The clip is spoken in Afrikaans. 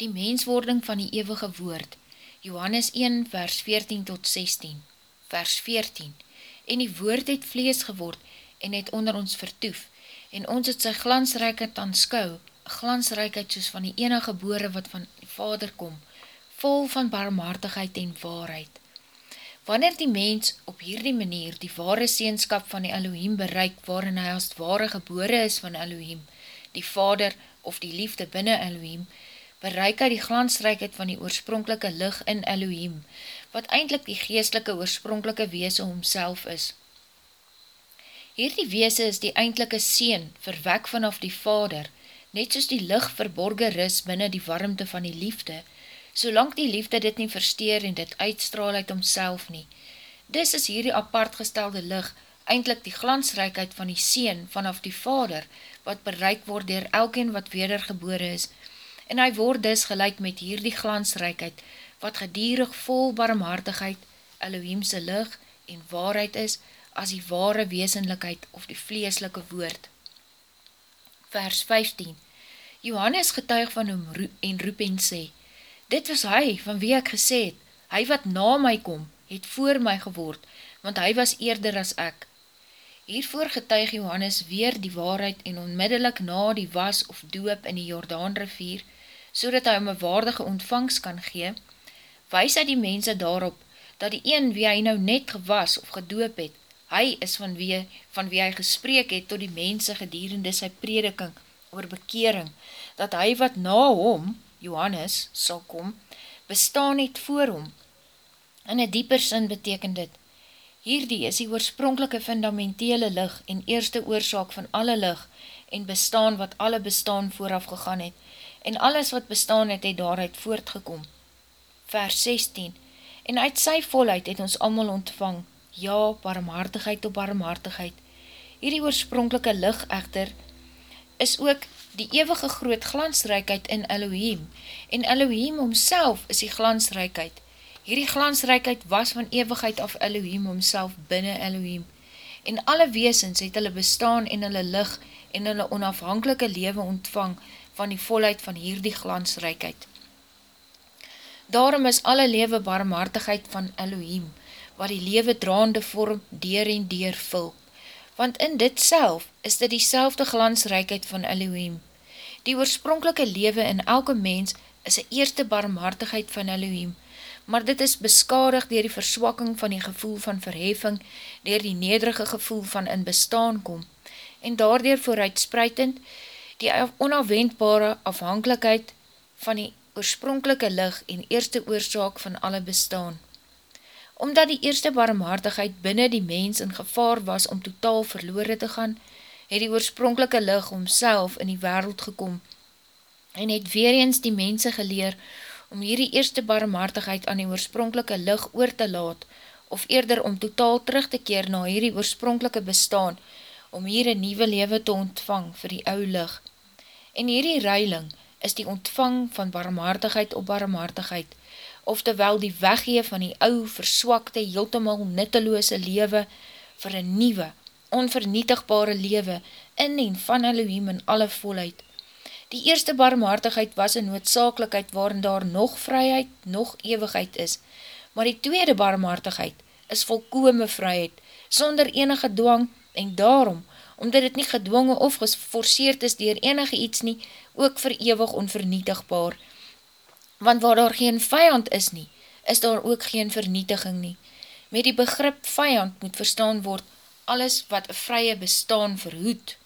die menswording van die eeuwige woord, Johannes 1 vers 14 tot 16, vers 14, en die woord het vlees geword en het onder ons vertoef, en ons het sy glansrijkheid aanskou, glansrijkheid soos van die enige gebore wat van die vader kom, vol van barmhartigheid en waarheid. Wanneer die mens op hierdie manier die ware seenskap van die Elohim bereik, waarin hy as ware gebore is van Elohim, die vader of die liefde binnen Elohim, bereik hy die glansrijkheid van die oorspronkelike lig in Elohim, wat eindelijk die geestelike oorspronkelike weese homself is. Hierdie weese is die eindelijke seen, verwek vanaf die vader, net soos die lig verborge ris binnen die warmte van die liefde, solang die liefde dit nie versteer en dit uitstraal uit homself nie. Dis is hierdie apart gestelde lig, eindelijk die glansrijkheid van die seen vanaf die vader, wat bereik word dier elkeen wat wedergebore is, en hy word dus gelijk met hierdie glansrijkheid, wat gedierig vol barmhartigheid, Elohimse lig en waarheid is, as die ware wezenlikheid of die vleeslike woord. Vers 15 Johannes getuig van hom en roep en sê, Dit was hy, van wie ek gesê het, hy wat na my kom, het voor my geword, want hy was eerder as ek. Hiervoor getuig Johannes weer die waarheid en onmiddellik na die was of doop in die Jordaan rivier, so dat hy om een waardige ontvangst kan gee, wees hy die mense daarop, dat die een wie hy nou net gewas of gedoop het, hy is van wie, van wie hy gespreek het tot die mense gedierende sy prediking oor bekering, dat hy wat na hom, Johannes, sal kom, bestaan het voor hom. In een dieper sin beteken dit, hierdie is die oorspronkelike fundamentele lig en eerste oorzaak van alle lig en bestaan wat alle bestaan vooraf gegaan het, en alles wat bestaan het, het daaruit voortgekom. Vers 16 En uit sy volheid het ons allemaal ontvang, ja, barmhartigheid op barmhartigheid. Hierdie oorspronkelike lig echter is ook die eeuwige groot glansrijkheid in Elohim, en Elohim homself is die glansrijkheid. Hierdie glansrijkheid was van eeuwigheid af Elohim homself binnen Elohim, en alle weesens het hulle bestaan en hulle lig en hulle onafhankelike lewe ontvang, van die volheid van hierdie glansrijkheid. Daarom is alle lewe barmhartigheid van Elohim, wat die lewe draande vorm dier en dier vul, want in dit self is dit die selfde glansrijkheid van Elohim. Die oorspronkelike lewe in elke mens is die eerste barmhartigheid van Elohim, maar dit is beskadig dier die verswakking van die gevoel van verheffing, dier die nederige gevoel van in bestaan kom, en daardoor vooruitspreitend, die onafwendbare afhankelijkheid van die oorspronkelike lig en eerste oorzaak van alle bestaan. Omdat die eerste barmhartigheid binnen die mens in gevaar was om totaal verloore te gaan, het die oorspronkelike lig omself in die wereld gekom en het weer eens die mense geleer om hierdie eerste barmhartigheid aan die oorspronkelike lig oor te laat of eerder om totaal terug te keer na hierdie oorspronkelike bestaan om hier een nieuwe lewe te ontvang vir die ou lig. En hierdie ruiling is die ontvang van barmhartigheid op barmhartigheid, oftewel die weggee van die ou, verswakte, heeltemal nitteloose lewe vir een nieuwe, onvernietigbare lewe in en van Elohim in alle volheid. Die eerste barmhartigheid was een noodzakelijkheid waarin daar nog vryheid, nog eeuwigheid is, maar die tweede barmhartigheid is volkome vryheid, sonder enige dwang en daarom omdat het nie gedwongen of geforceerd is dier enige iets nie, ook verewig onvernietigbaar. Want waar daar geen vijand is nie, is daar ook geen vernietiging nie. Met die begrip vijand moet verstaan word, alles wat een vrye bestaan verhoed.